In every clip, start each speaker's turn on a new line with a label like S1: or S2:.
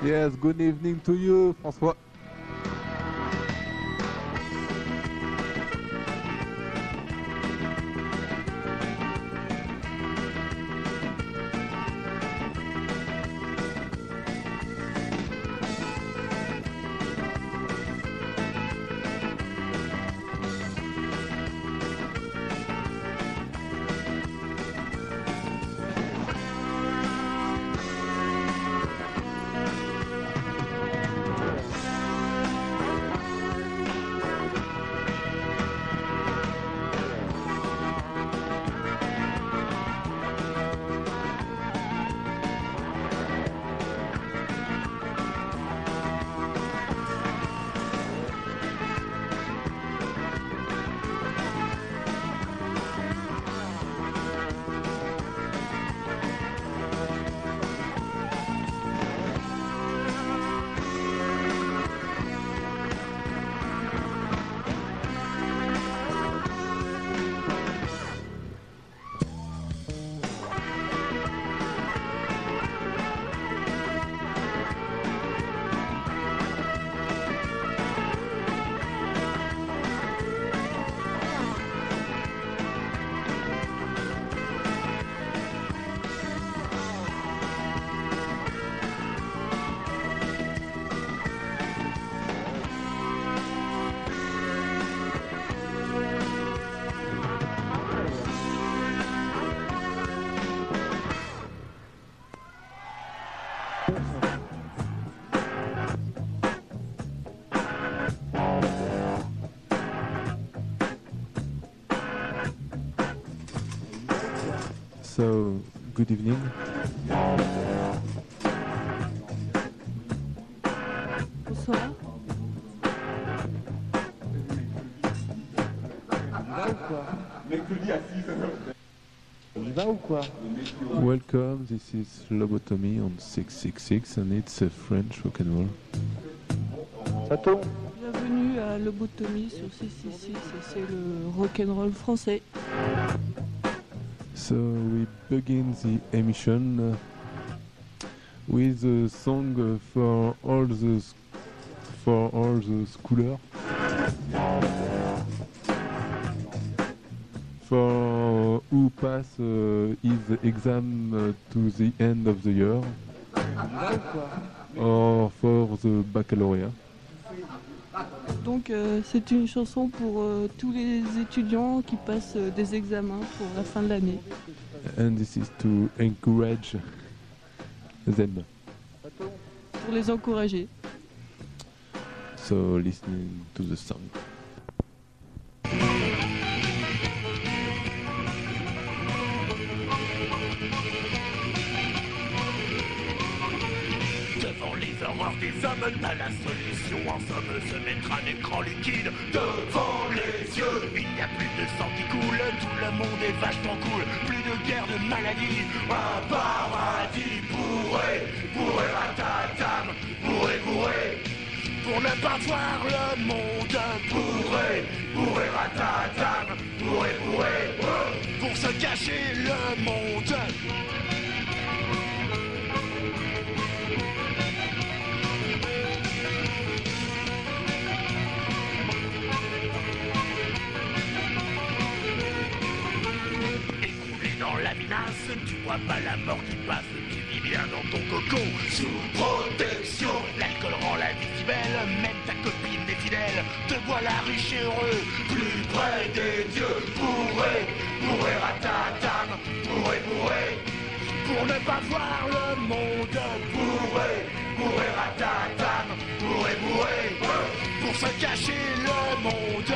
S1: Yes, good evening to you, François.
S2: Quoi
S1: Welcome, this is Lobotomy on 666 and it's a French rock and roll.
S2: Ça
S3: Bienvenue à Lobotomie sur 666 et c'est le rock'n'roll français.
S1: So we begin the emission uh, with a song uh, for all the for all the schoolers. For who pass uh, his exam uh, to the end of the year or for the baccalaureate.
S3: Donc euh, c'est une chanson pour euh, tous les étudiants qui passent euh, des examens pour la fin de l'année.
S1: And this is to encourage them.
S3: Pour les encourager.
S1: So listening to the song.
S4: La solution. En somme, se mettre un écran liquide devant les yeux. Il n'y a plus de sang qui coule, tout le monde est vachement cool. Plus de guerre, de maladie, un paradis bourré, bourré ratatam, bourré, bourré. Pour ne pas voir le monde bourré, bourré ratatam, bourré, bourré. Pour se cacher le monde. Tu vois pas la mort qui passe, tu vis bien dans ton cocon, sous protection. L'alcool rend la vie si belle, même ta copine est fidèle, te voilà riche et heureux, plus près des dieux, bourré, bourré ratatam, bourré, bourré. Pour ne pas voir le monde bourré, bourré ratatam, bourré, bourré. Pour se cacher le monde.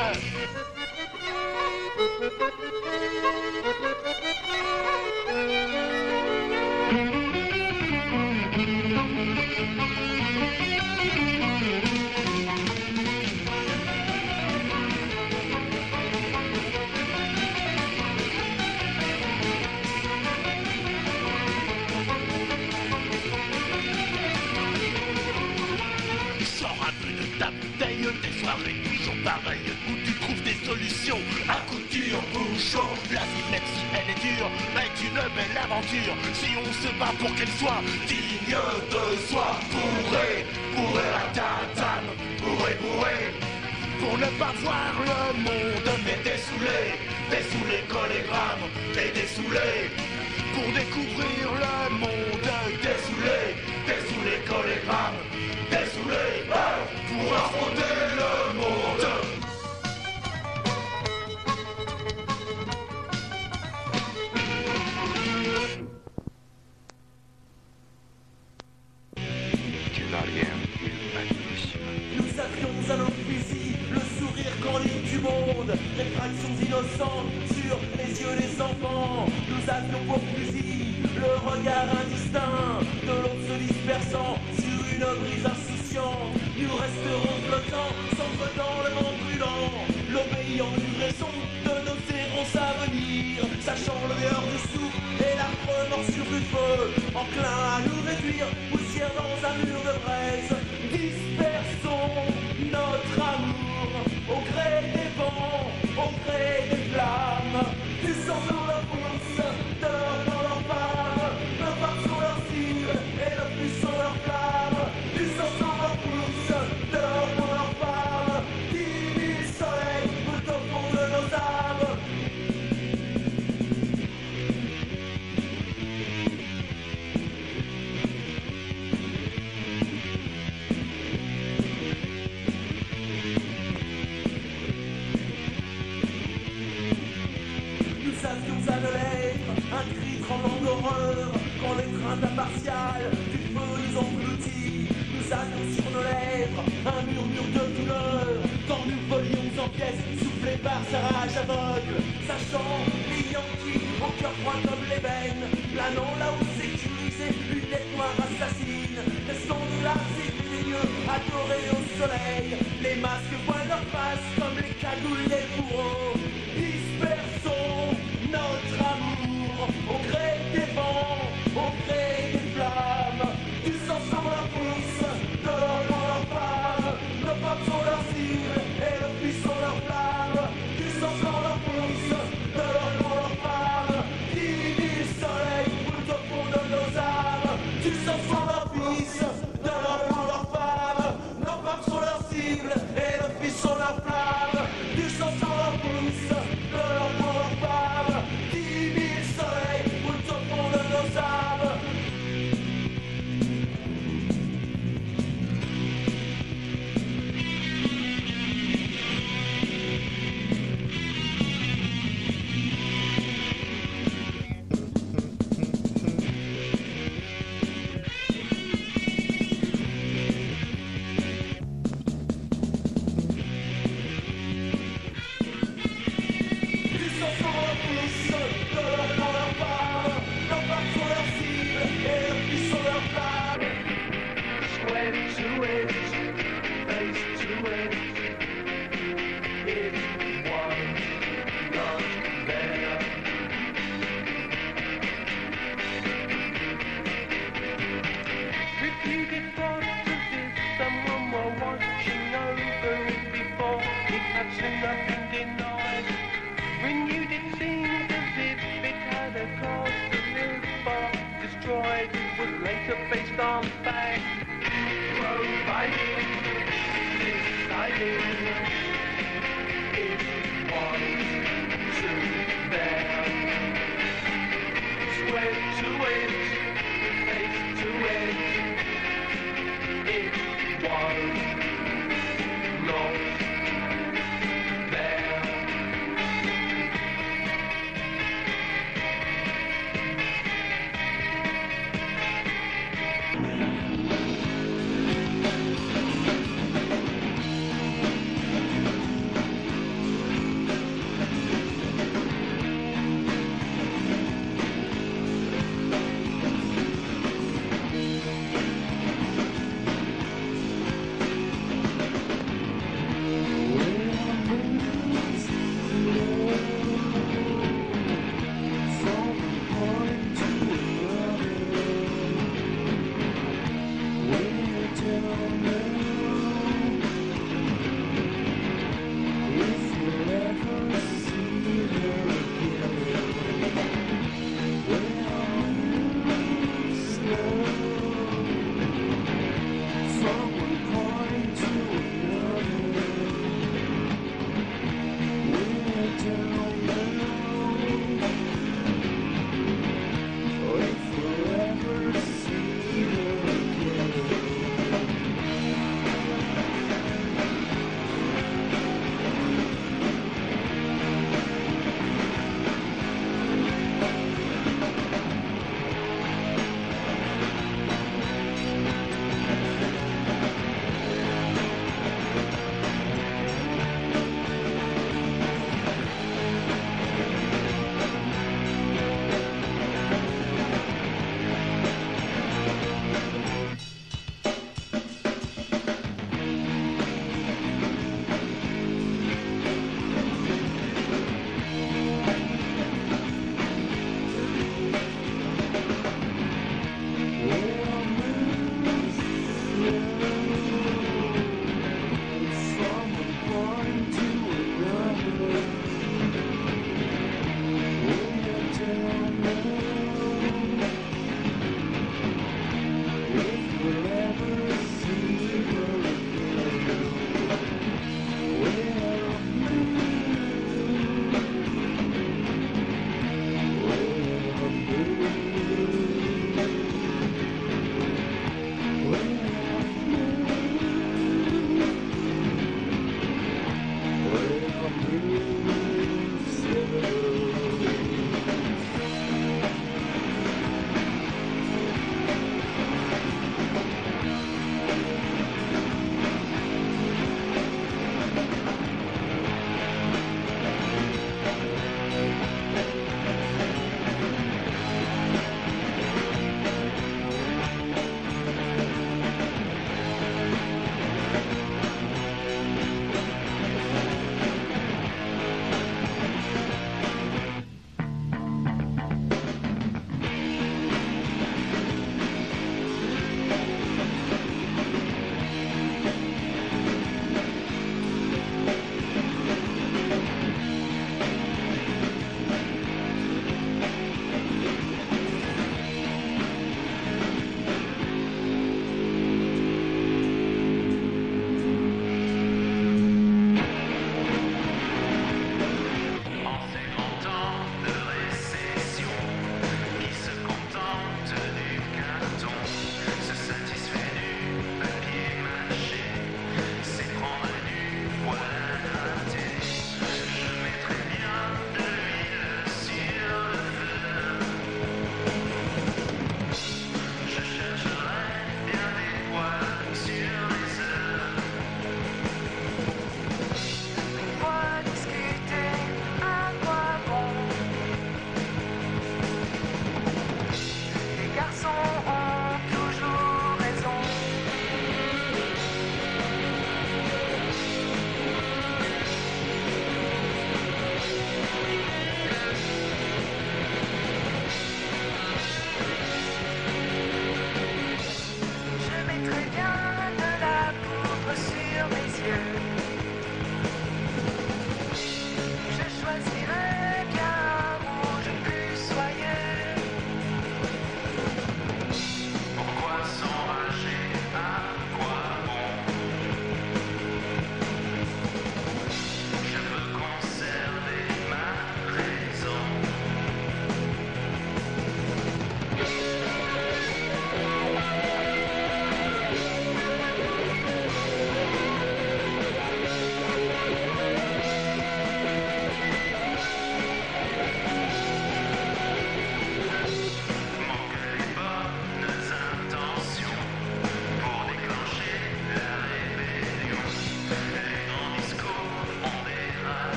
S4: solution. À couture, bouchon, la vie si elle est dure, est une belle aventure. Si on se bat pour qu'elle soit digne de soi, bourré, bourré la tatane, bourré, bourré. Pour ne pas voir le monde, mais dessoulé, dessoulé collégramme, et dessoulé. Pour découvrir le monde, dessoulé, dessoulé collégramme.
S5: actions innocentes sur les yeux des enfants. Nous avions pour fusil le regard indistinct de l'autre se dispersant sur une brise insouciante. Nous resterons flottants, s'envolant le vent brûlant, l'obéissant du raison de nos errance à venir, sachant le meilleur du souffle et la remords sur du feu, enclin à nous
S6: réduire.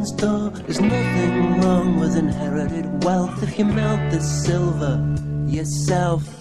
S7: Tradesman's door. There's nothing wrong with inherited wealth if you melt the silver yourself.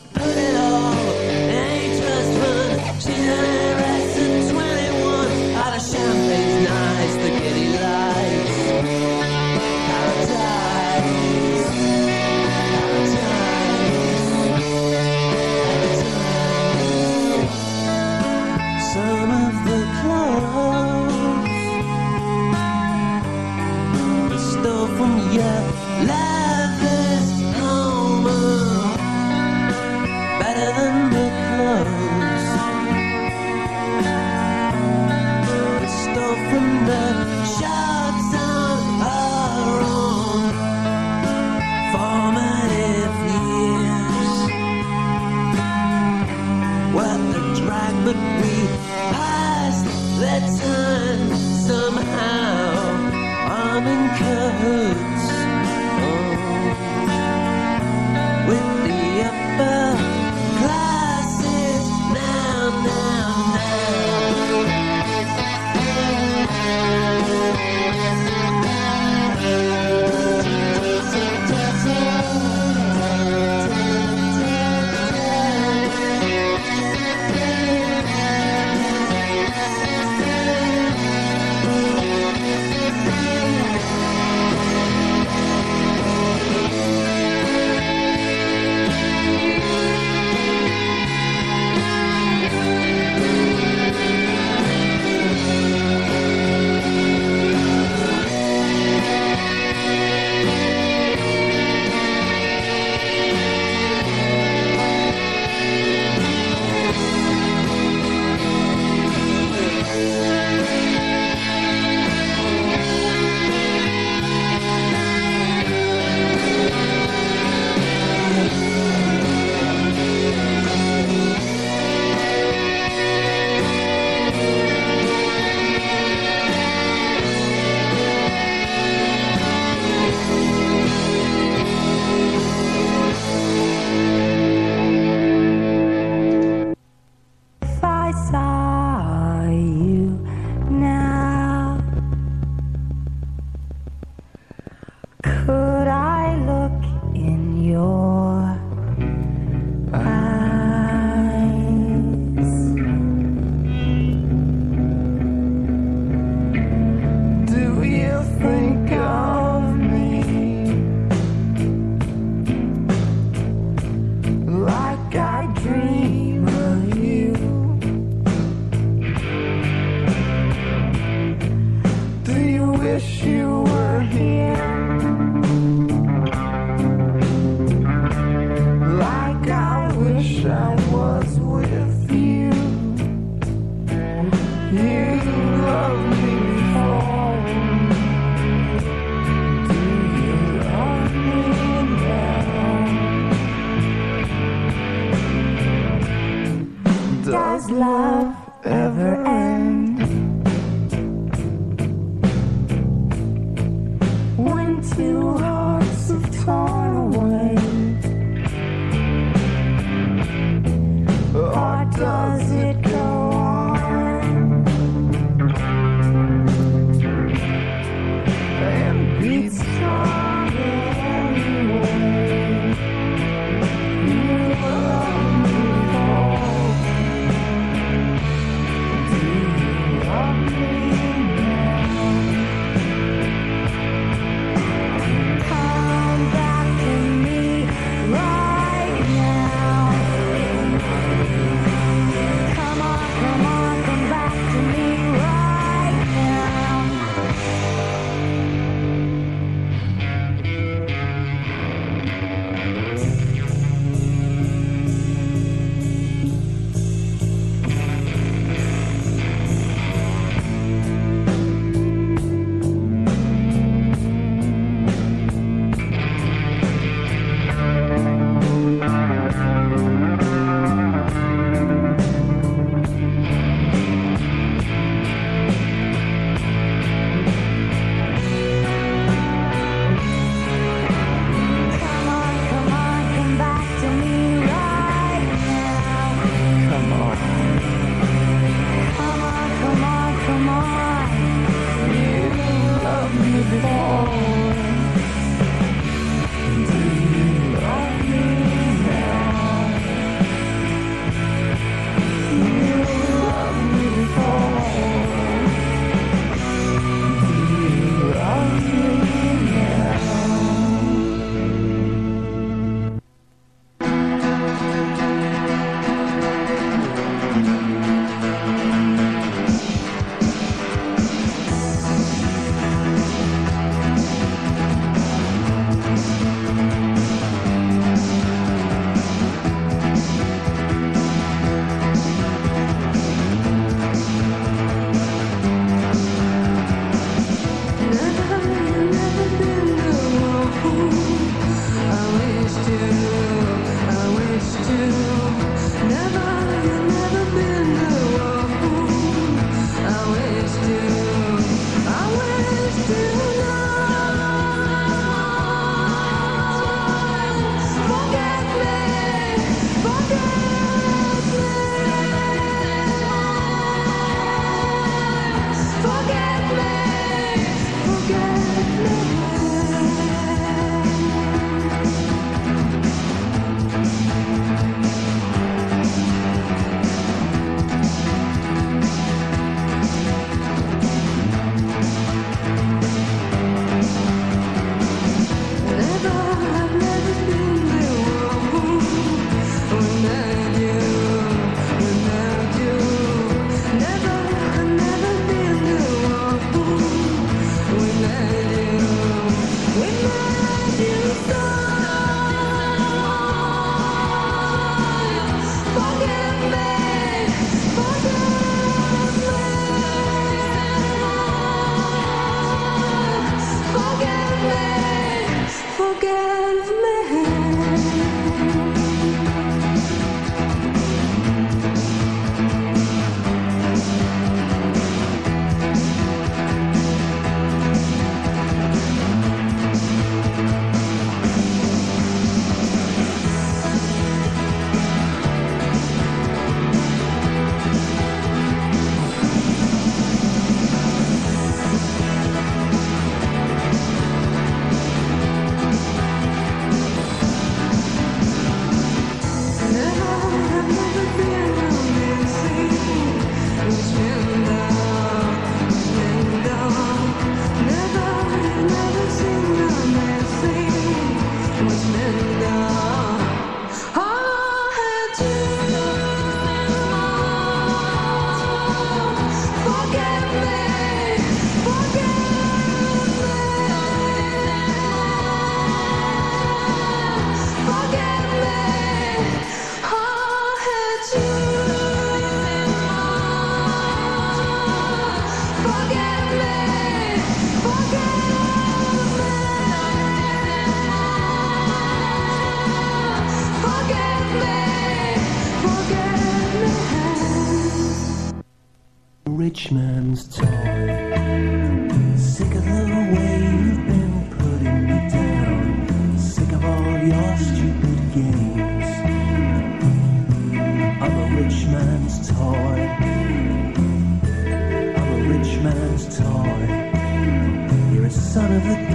S7: You're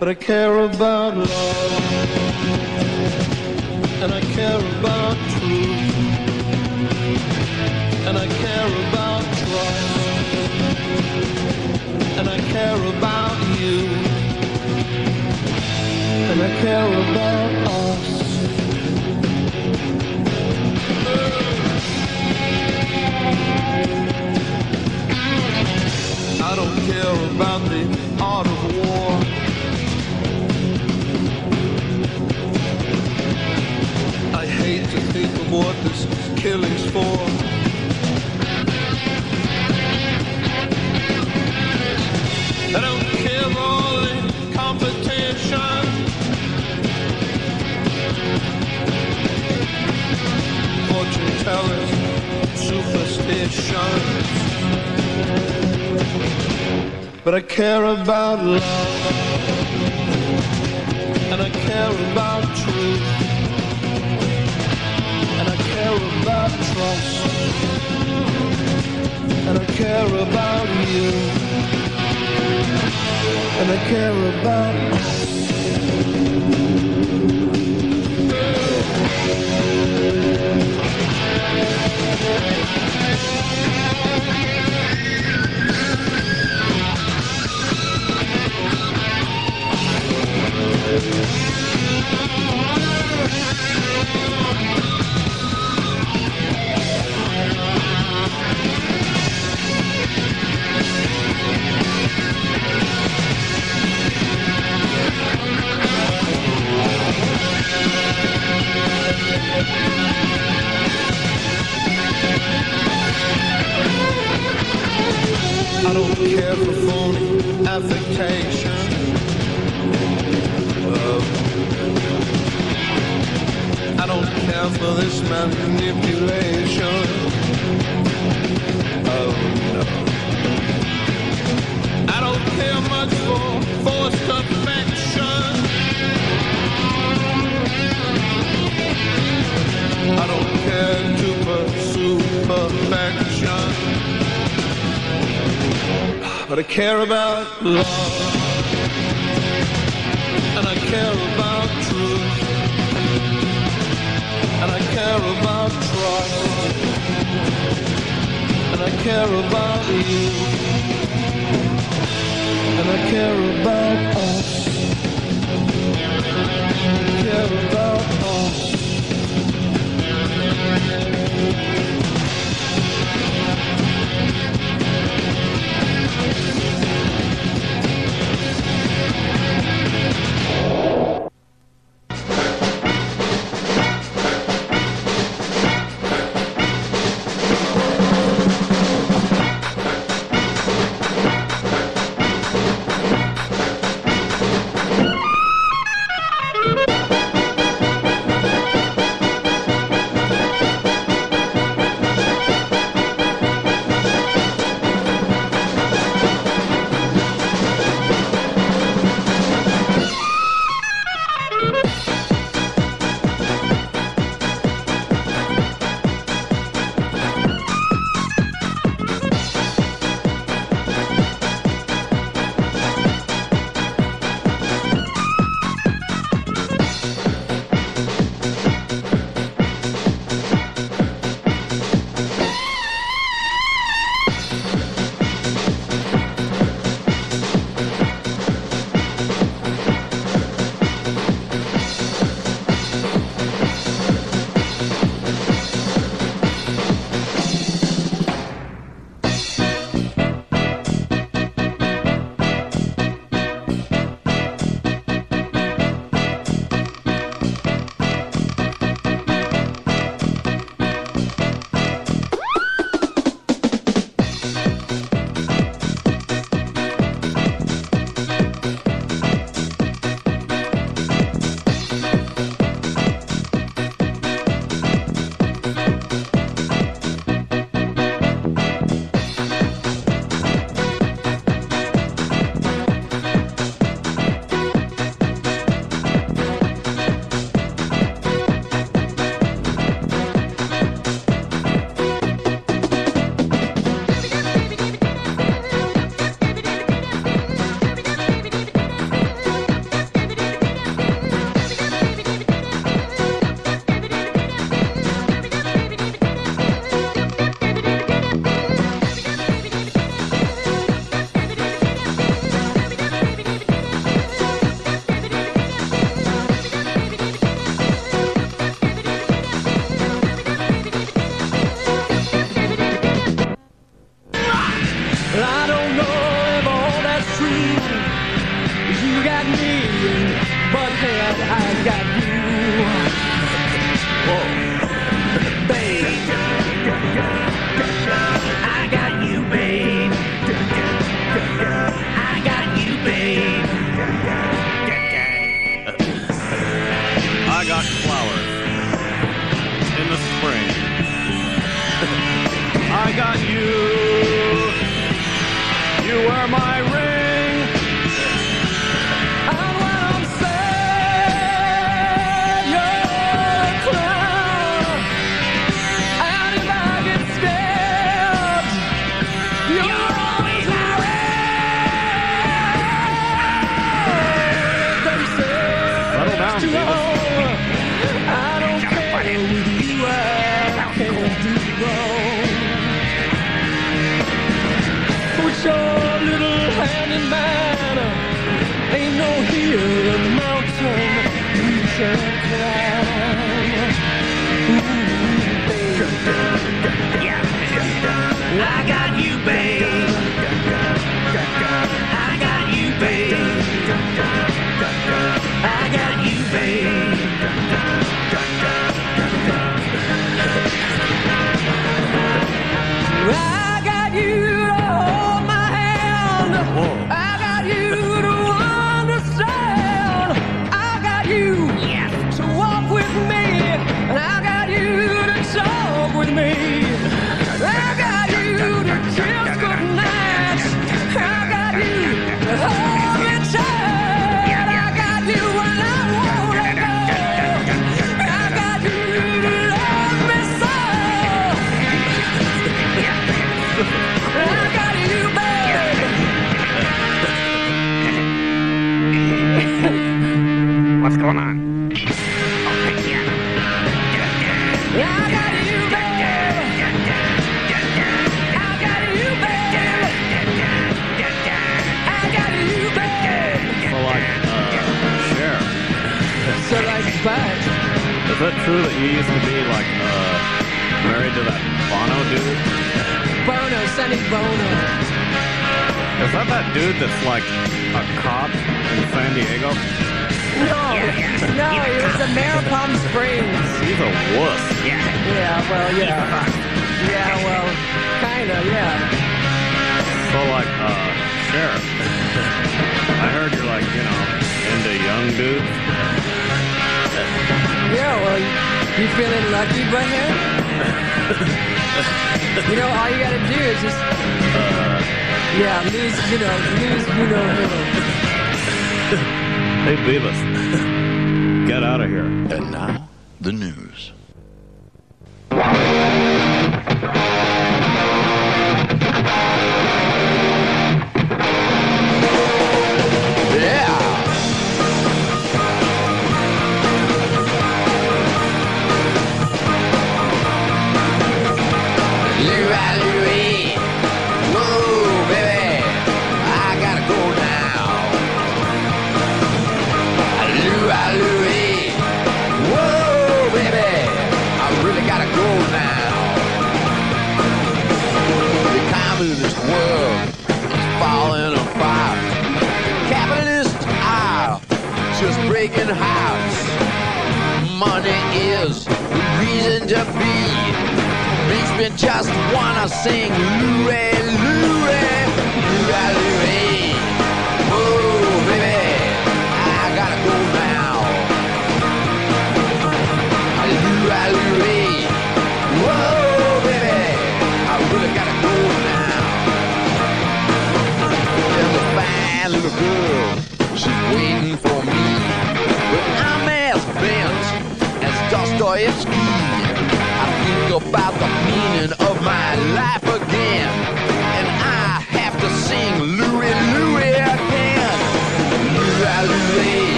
S8: But I care about love, and I care about truth, and I care about trust, and I care about you, and I care about us. I don't care about what this killing's for. I don't care for all the competition. Fortune tellers, superstitions. But I care about love, and I care about trust, and I care about you, and I care about us. I don't care for phony affectation. I don't care for this manipulation. I don't care much for forced. I don't care to pursue perfection. But I care about love, and I care about truth, and I care about care about you,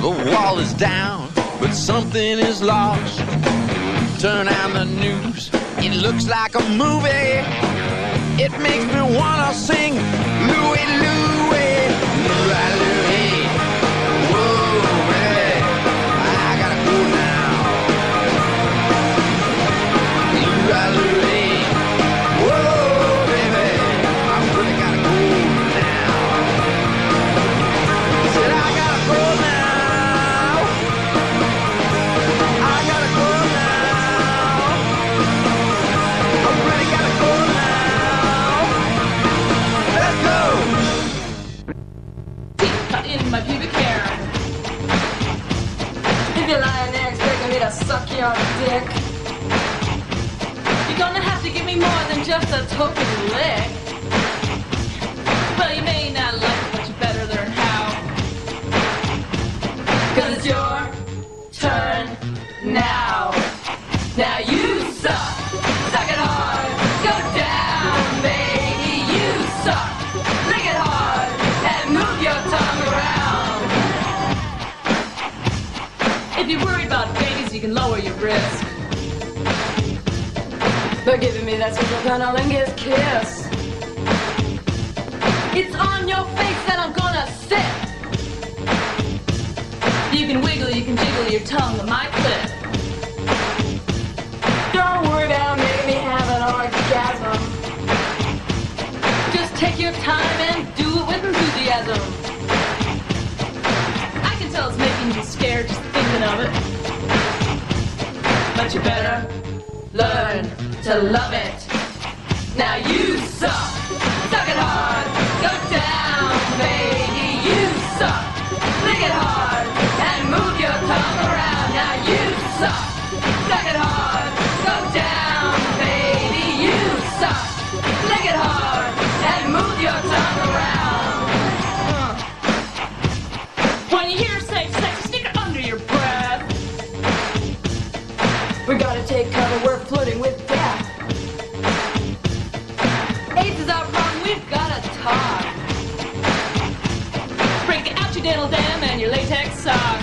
S6: The
S9: wall is down, but something is lost. Turn on the news, it looks like a movie. It makes me wanna sing Louie Louie.
S10: To suck your dick, you're gonna have to give me more than just a token lick. By giving me that sweet cunnilingus kiss. It's on your face that I'm gonna sit. You can wiggle, you can jiggle your tongue to my clip. Don't worry about making me have an orgasm. Just take your time and do it with enthusiasm. I can tell it's making you scared just thinking of it. But you better learn to love it. Now you suck. Suck it hard. Dental dam and your latex sock.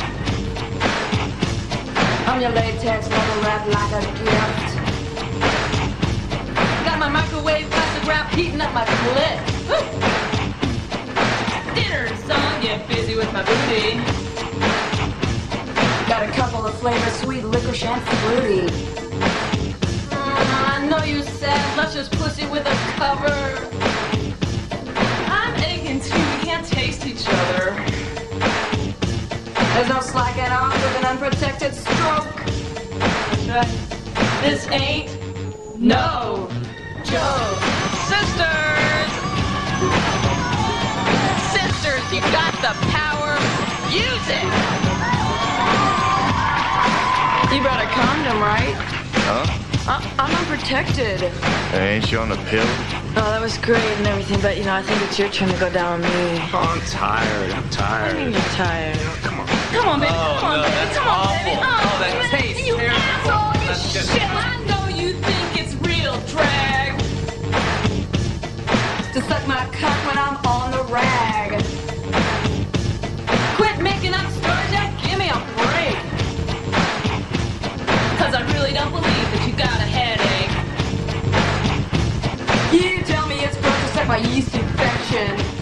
S10: I'm your latex leather wrap like a gift. Got my microwave plastic wrap heating up my clit. Woo! Dinner song, get busy with my booty. Got a couple of flavors, sweet licorice and fruity. Mm, I know you said luscious pussy with a cover. There's no slacking off with an unprotected stroke. That's right. This ain't no joke. Sisters! Sisters, you got the power. Use it! You brought a condom, right?
S11: Huh?
S10: I- I'm unprotected.
S11: Ain't you on the pill?
S10: Oh, that was great and everything, but you know, I think it's your turn to go down on me.
S6: Oh, I'm tired. I'm tired.
S10: I
S6: tired.
S10: think you're tired.
S6: Come on.
S10: Come on, baby.
S6: Oh,
S10: come on,
S6: no,
S10: baby.
S6: that's
S10: come on,
S6: awful.
S10: baby.
S6: Oh, that
S10: you-
S6: tastes
S10: You
S6: terrible.
S10: asshole. You
S6: That's just-
S10: shit. I know you think it's real drag. To suck my cock when I'm on the rag. Quit making up stories and give me a break. Cause I really don't believe that you got a headache. You tell me it's gross to suck my yeast infection.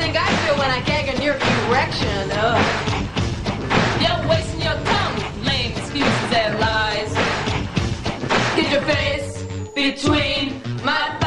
S10: Think I feel when I gag on your erection? Ugh. You're wasting your time lame excuses and lies. Get your face between my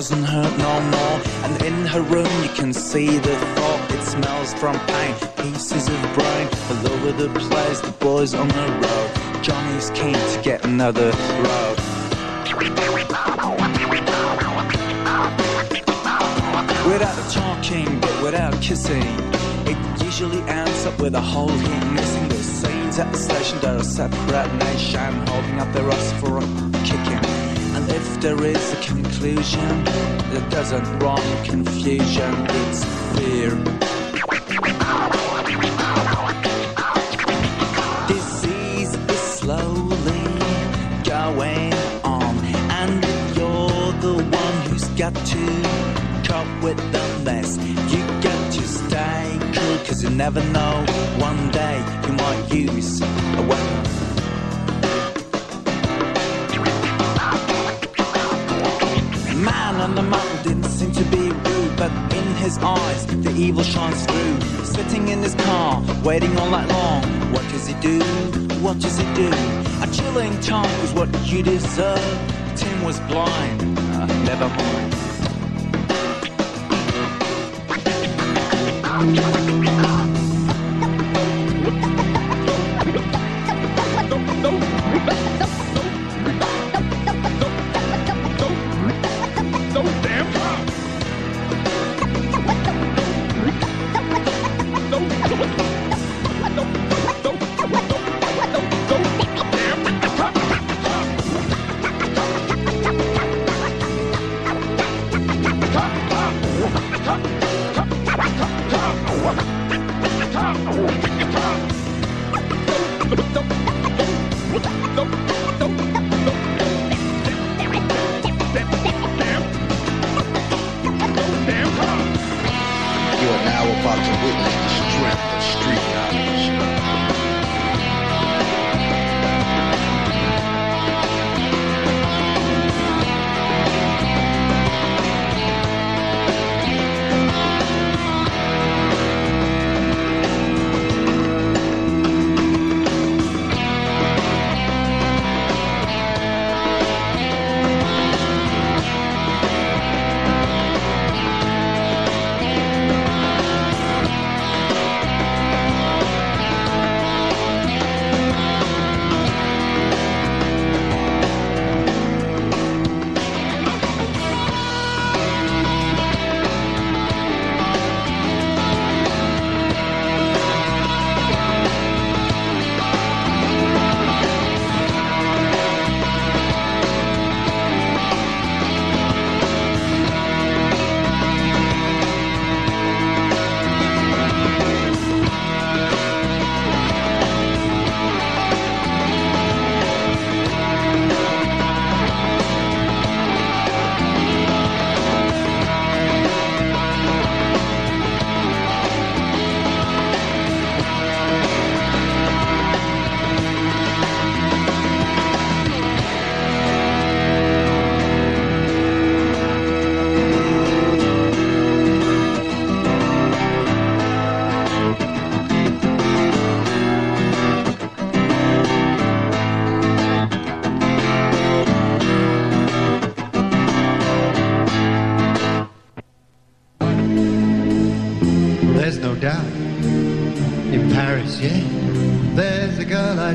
S12: doesn't hurt no more. And in her room you can see the thought. It smells from pain, pieces of brain all over the place. The boys on the road. Johnny's keen to get another road. Without talking, but without kissing, it usually ends up with a whole heap missing. The scenes at the station, they're a separate nation, holding up their us for a kicking. If there is a conclusion, that doesn't run confusion, it's fear. Disease is slowly going on, and you're the one who's got to cope with the mess. You got to stay cool, cause you never know. One day you might use a weapon. On the mountain didn't seem to be rude, but in his eyes the evil shines through. Sitting in his car, waiting all night long. What does he do? What does he do? A chilling time is what you deserve. Tim was blind. Uh, never mind.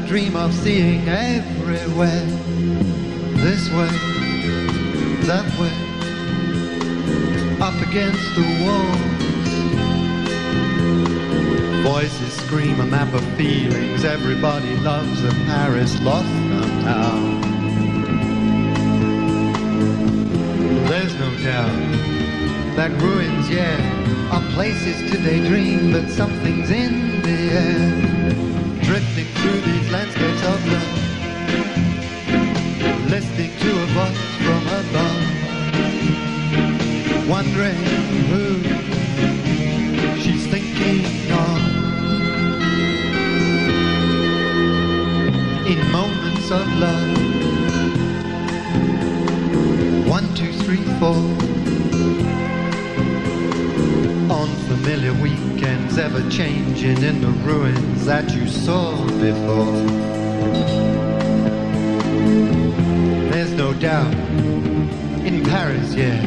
S13: Dream of seeing everywhere. This way, that way, up against the walls. Voices scream a map of feelings. Everybody loves a Paris lost somehow. There's no doubt that ruins, yeah, are places to daydream, but something's in the air, drifting through these changing in the ruins that you saw before. There's no doubt in Paris, yeah.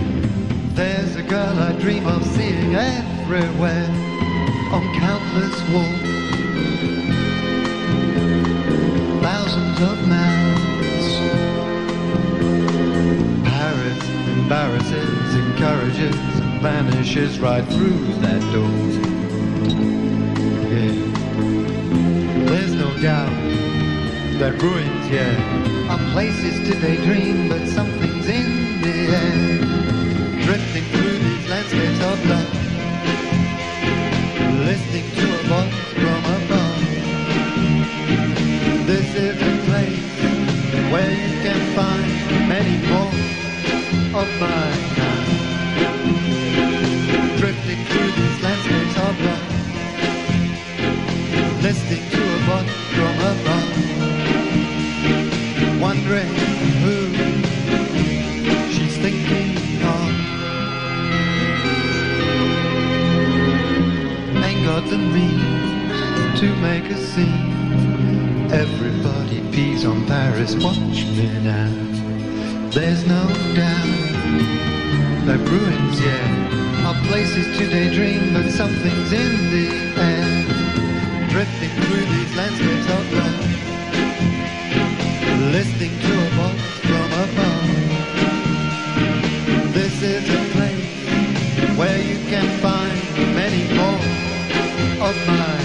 S13: There's a girl I dream of seeing everywhere on countless walls. Thousands of miles. Paris embarrasses, encourages, vanishes right through that door. that ruins yeah. Of places to daydream, but some. people of
S9: mine.